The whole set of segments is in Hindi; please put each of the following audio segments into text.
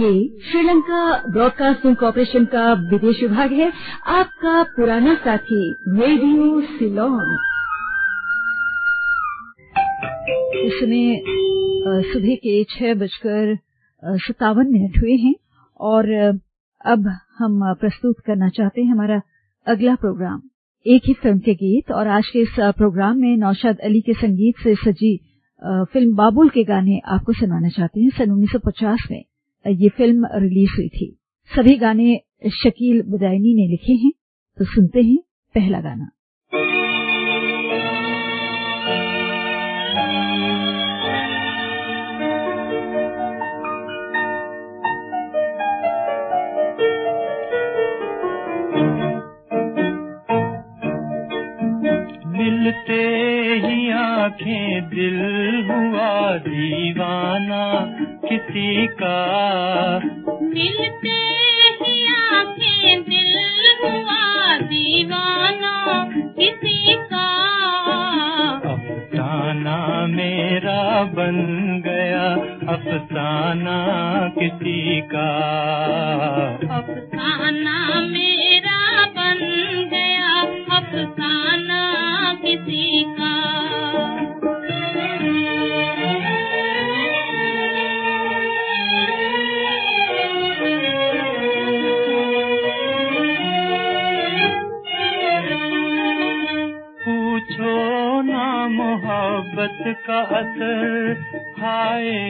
ये श्रीलंका ब्रॉडकास्टिंग कॉरपोरेशन का विदेश विभाग है। आपका पुराना साथी, रेडियो सिलोन। इस समय सुबह के छह बजकर सत्तावन मिनट हुए हैं और अब हम प्रस्तुत करना चाहते हैं हमारा अगला प्रोग्राम। एक ही फ़िल्म के गीत और आज के इस प्रोग्राम में नौशाद अली के संगीत से सजी फ़िल्म बाबुल के गाने आपको सुनाना चाहते हैं सन 1950 में। ये फ़िल्म रिलीज़ हुई थी। सभी गाने शकील बुदायनी ने लिखे हैं तो सुनते हैं पहला गाना। मिलते ही आँखें, दिल हुआ दीवाना। किसी का। मिलते ही आँखें दिल हुआ दीवाना किसी का। अफसाना मेरा बन गया अफसाना किसी का। अफसाना मेरा का हाय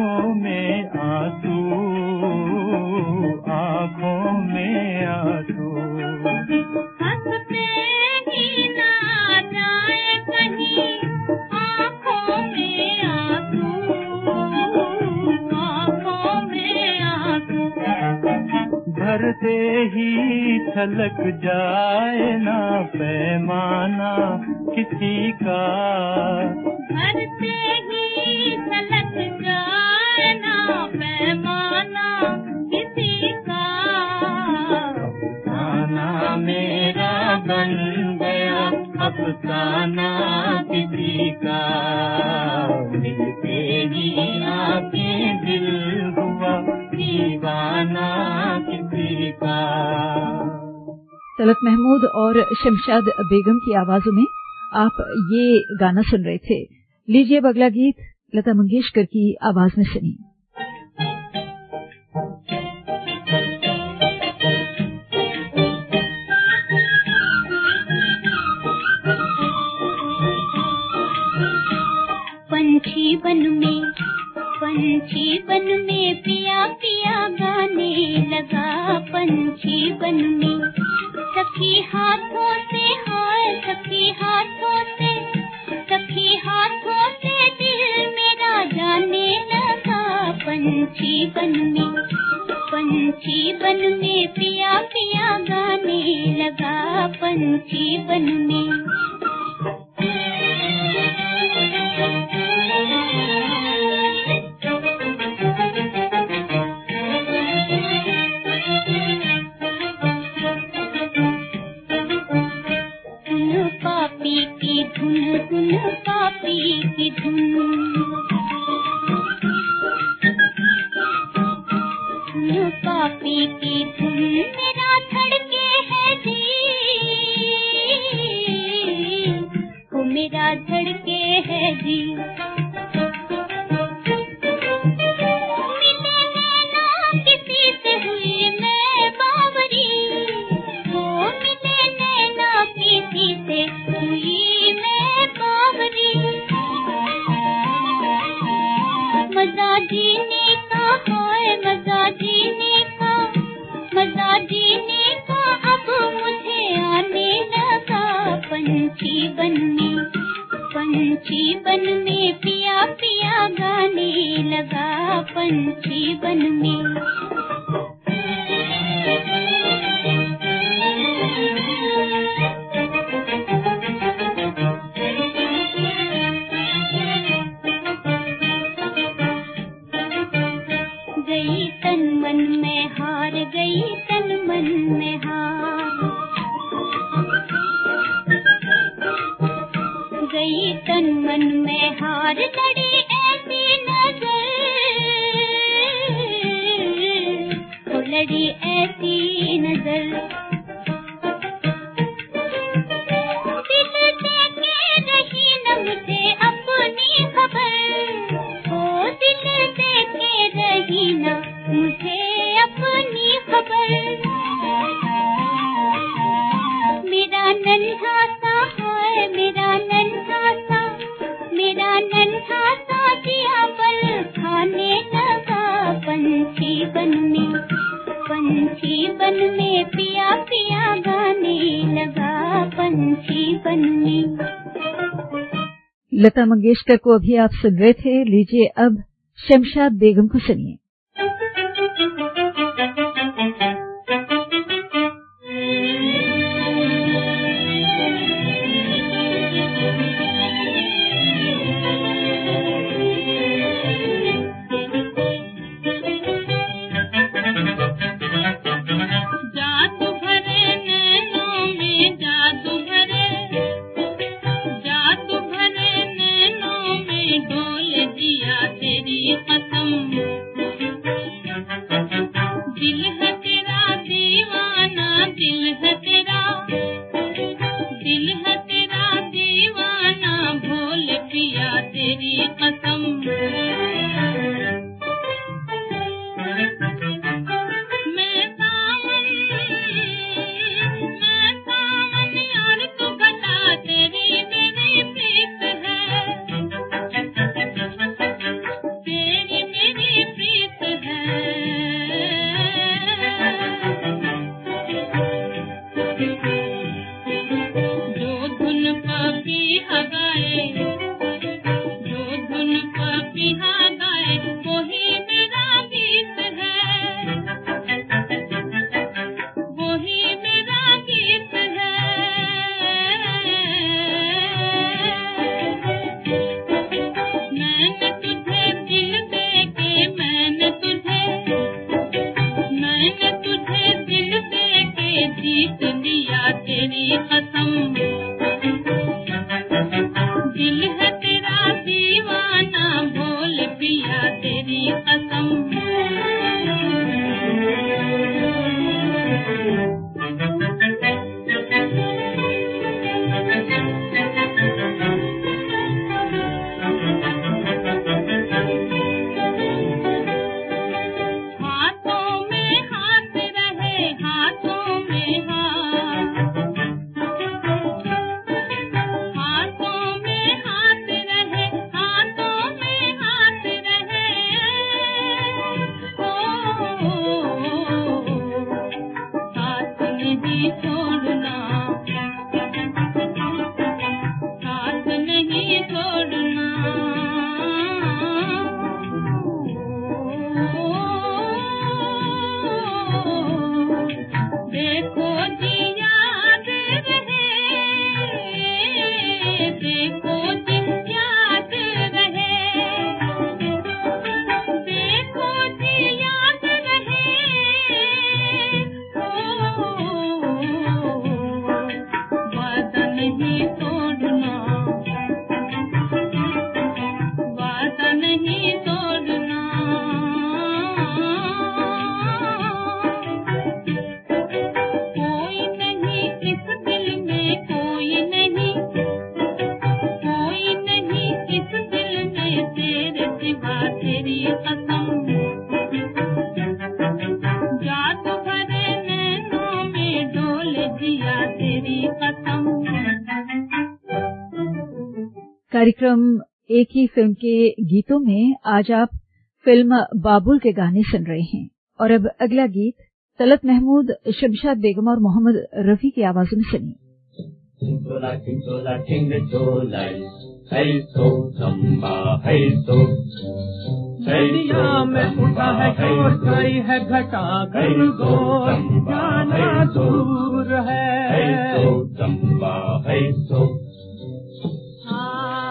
आँखों में आँसू आँखों में आँसू। भरते ही छलक जाए ना पैमाना किसी का। भरते ही छलक जाए ना पैमाना। किसी का मिलते ही दिल हुआ दीवाना किसी का तलत महमूद और शमशाद बेगम की आवाजों में आप ये गाना सुन रहे थे। लीजिए अगला गीत लता मंगेशकर की आवाज़ में सुनिए। बन में पंछी बन में पिया पिया गाने लगा पंछी बन में। सखी हाथों से हाय, सखी हाथों से, सखी हाथों से दिल मेरा जाने लगा। पंछी बन में पंछी बन में पिया पिया गाने लगा पंछी बन में। पी की तुम मेरा धड़के है जी। ओ मेरा धड़के है जी। जीवन में पिया पिया गाने लगा पंछी बन में। गई तन मन में हार गई तन मन में हार। गई तन मन में हार लड़ी ऐसी नज़र। लड़ी ऐसी नज़र। लता मंगेशकर को अभी आप सुन रहे थे। लीजिए अब शमशाद बेगम को सुनिए। कार्यक्रम एक ही फ़िल्म के गीतों में आज आप फ़िल्म बाबुल के गाने सुन रहे हैं। और अब अगला गीत तलत महमूद शमशाद बेगम और मोहम्मद रफी की आवाज़ में सुनिए। में उठा है है घटा दो। जाना दूर है। चंबा है हाँ।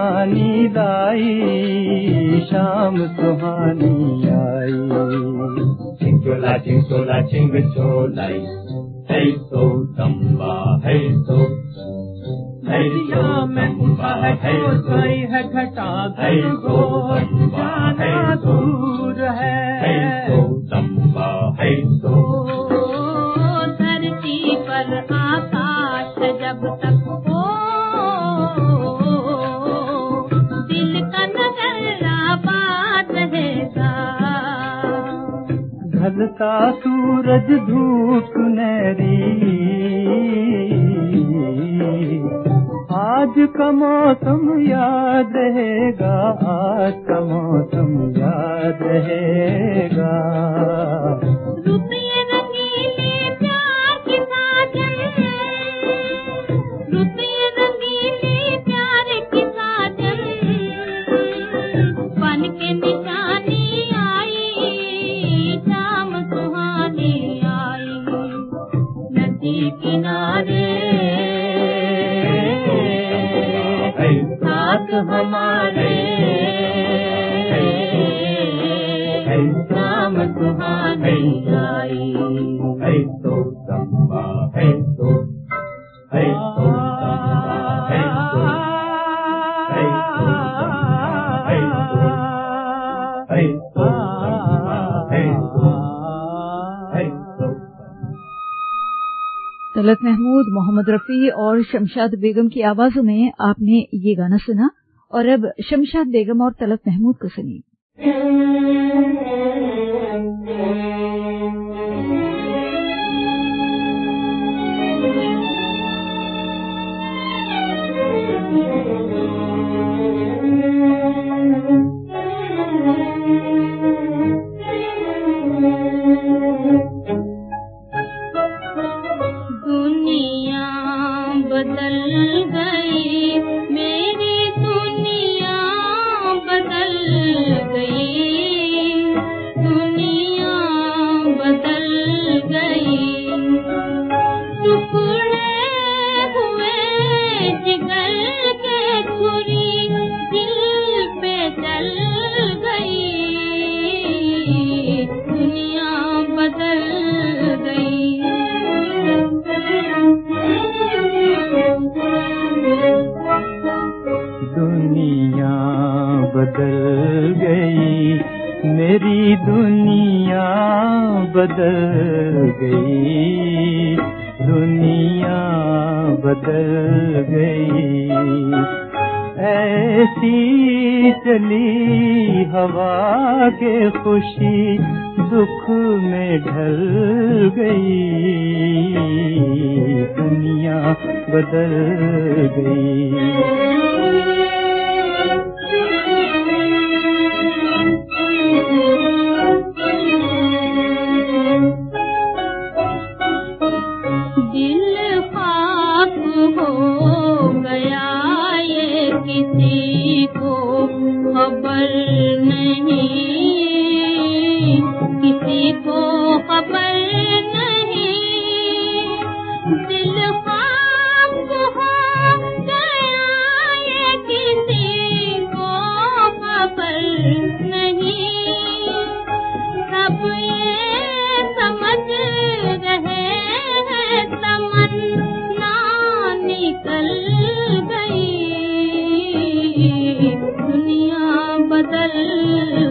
ऐसी कहानी लाई शाम सुहानी आई so, नदिया में उठा है है घटा जाना दूर है so, samba, hey so. ओ धरती पर आकाश जब तक ढलता सूरज धूप सुनहरी आज का मौसम याद रहेगा आज का मौसम याद रहेगा तलत महमूद मोहम्मद रफी और शमशाद बेगम की आवाजों में आपने ये गाना सुना। और अब शमशाद बेगम और तलत महमूद को सुनिए। चली हवा के खुशी दुख में ढल गई। दुनिया बदल गई।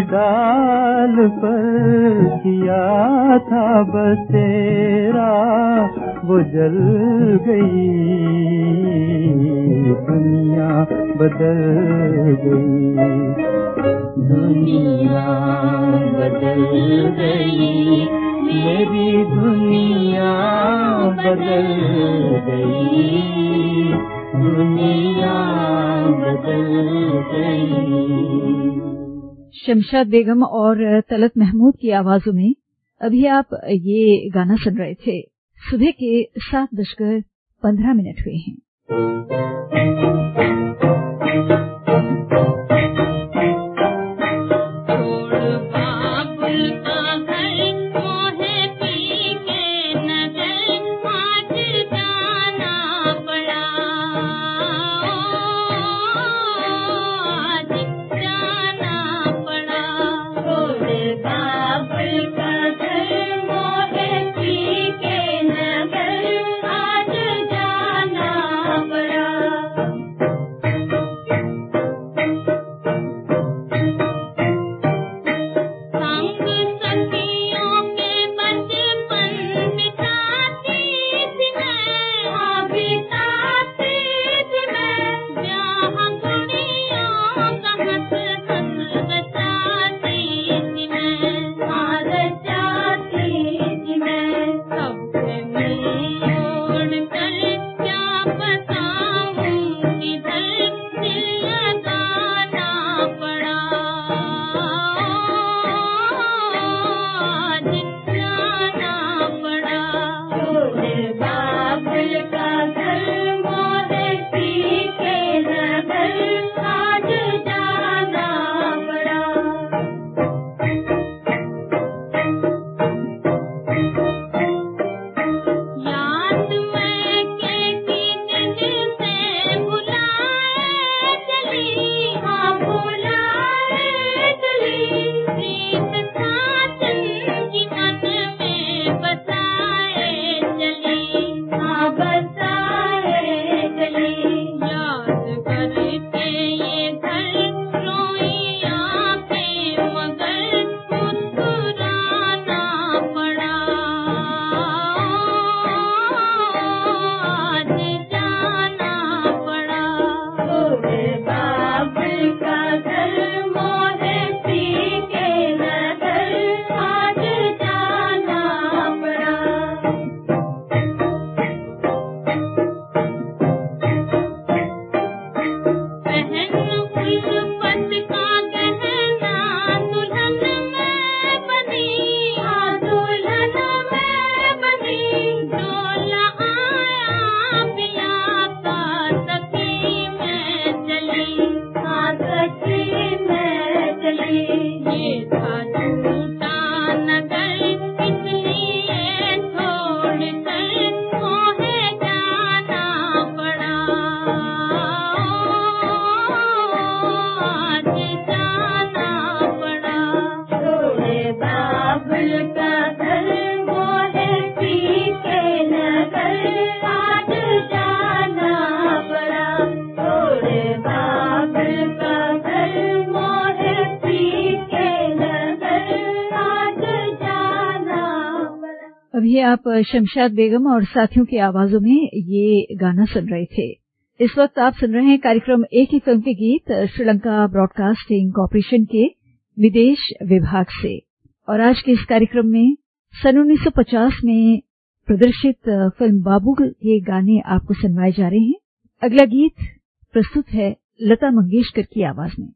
डाल पर किया था बसेरा, वो जल गई दुनिया बदल गई। दुनिया बदल गई, मेरी दुनिया बदल गई। दुनिया बदल गई। शमशाद बेगम और तलत महमूद की आवाजों में अभी आप ये गाना सुन रहे थे। सुबह के सात बजकर पंद्रह मिनट हुए हैं। अभी आप शमशाद बेगम और साथियों की आवाजों में ये गाना सुन रहे थे। इस वक्त आप सुन रहे हैं कार्यक्रम एक ही फ़िल्म के गीत, श्रीलंका ब्रॉडकास्टिंग कॉरपोरेशन के विदेश विभाग से। और आज के इस कार्यक्रम में सन 1950 में प्रदर्शित फ़िल्म बाबू के गाने आपको सुनवाए जा रहे हैं। अगला गीत प्रस्तुत है लता मंगेशकर की आवाज़ में।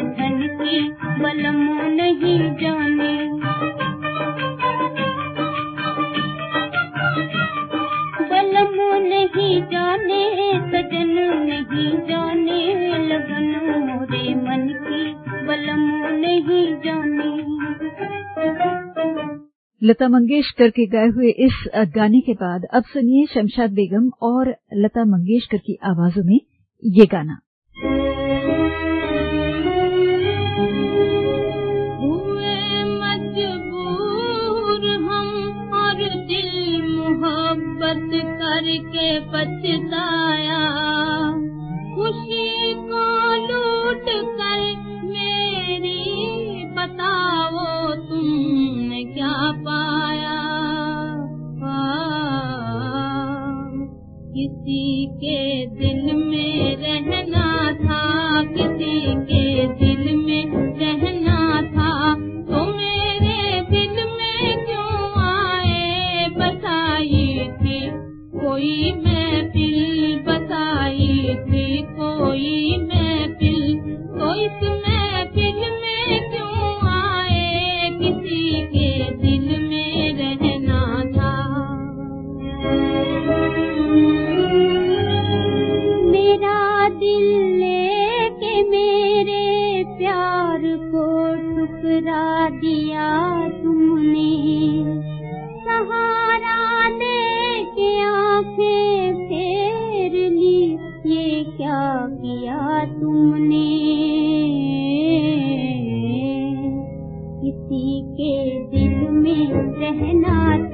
की बलमो नहीं जाने। बलमो नहीं जाने, सजन नहीं जाने, लगन मोरे मन की बलमो नहीं जाने। लता मंगेशकर के गाये हुए इस गाने के बाद अब सुनिए शमशाद बेगम और लता मंगेशकर की आवाजों में ये गाना। पछता दिया तुमने। सहारा ली ये क्या किया तुमने? किसी के दिल में रहना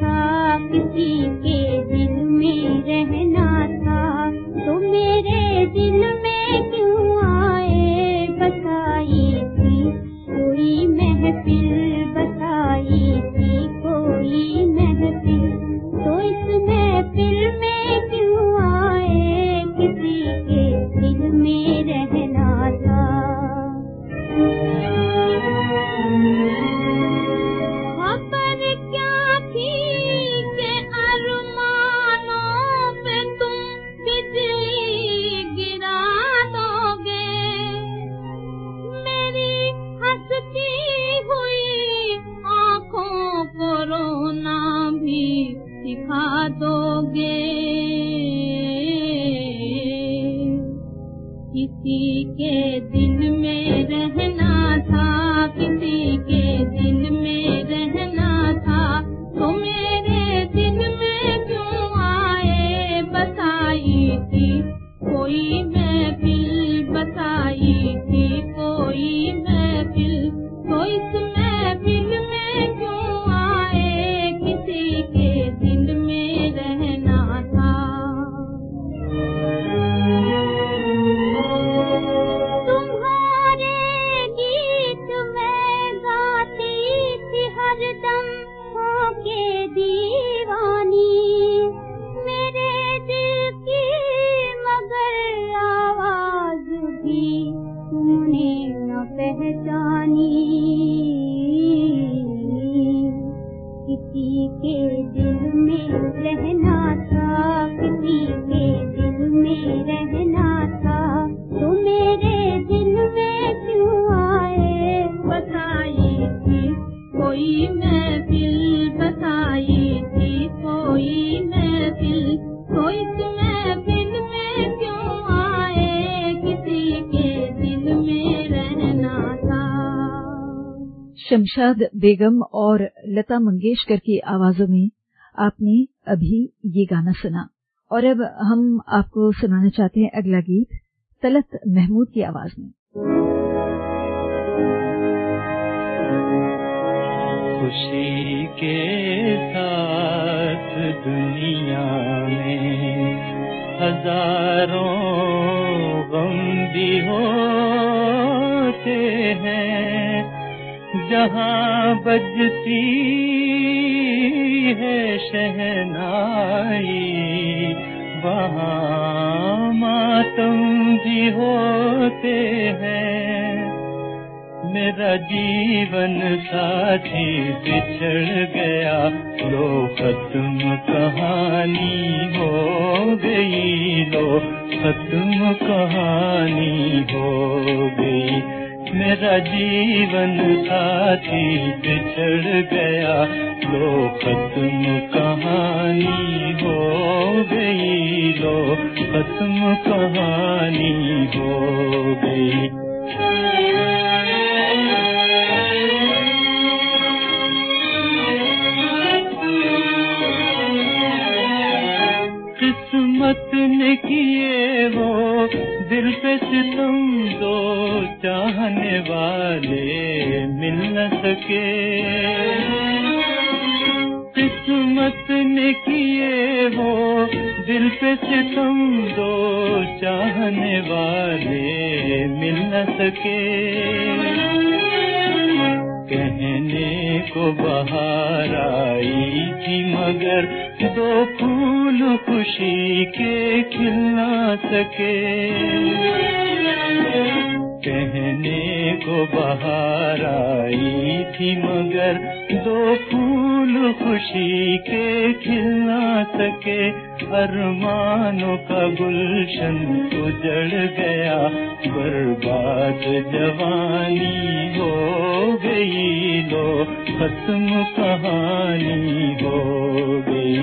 के किसी शमशाद बेगम और लता मंगेशकर की आवाजों में आपने अभी ये गाना सुना। और अब हम आपको सुनाना चाहते हैं अगला गीत, तलत महमूद की आवाज़ में। खुशी के साथ दुनिया में हज़ारों गम भी होते हैं। जहाँ बजती है शहनाई, वहाँ मातम भी होते हैं। मेरा जीवन साथी बिछड़ गया लो खत्म कहानी हो गई लो खत्म कहानी हो गई। मेरा जीवन साथी बिछड़ गया। लो खत्म कहानी हो गई लो खत्म कहानी हो गई। किस्मत ने किए वो दिल पे सितम दो चाहने वाले मिल न सके किस्मत ने किए वो दिल पे सितम दो चाहने वाले मिल न सके कहने को बाहर आई थी मगर दो फूल खुशी के खिल ना सके। कहने को बाहर आई थी मगर दो फूल खुशी के खिल ना सके। अरमानों का गुलशन उजड़ गया। बर्बाद जवानी हो गई लो, खत्म कहानी हो गई।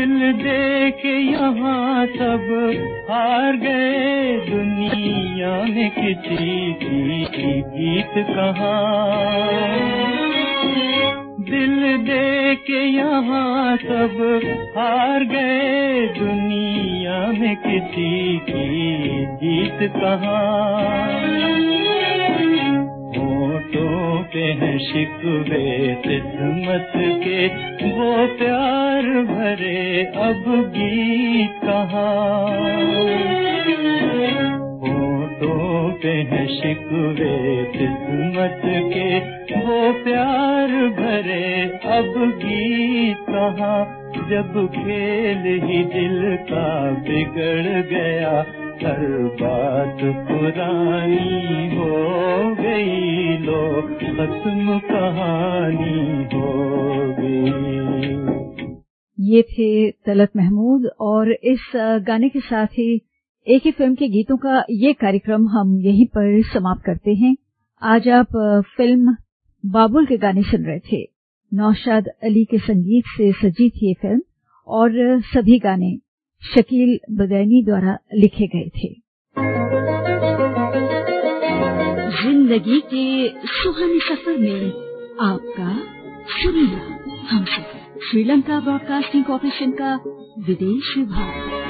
दिल दे के यहाँ सब हार गए। दुनिया में किसी की गीत कहाँ? दिल दे के यहाँ सब हार गए। दुनिया में किसी की जीत कहाँ? होठों हैं शिकवे किस्मत के। वो प्यार भरे अब गीत कहाँ? तो है शिकवे किस्मत के। वो प्यार भरे अब गीत कहाँ? जब खेल ही दिल का बिगड़ गया, हर बात पुरानी हो गई लो खत्म कहानी हो गई। ये थे तलत महमूद और इस गाने के साथ ही एक ही फ़िल्म के गीतों का ये कार्यक्रम हम यहीं पर समाप्त करते हैं। आज आप फ़िल्म बाबुल के गाने सुन रहे थे। नौशाद अली के संगीत से सजी थी फ़िल्म और सभी गाने शकील बदैनी द्वारा लिखे गए थे। ज़िंदगी के सुहाने सफ़र में आपका सुनना हम श्रीलंका ब्रॉडकास्टिंग कॉरपोरेशन का विदेश विभाग।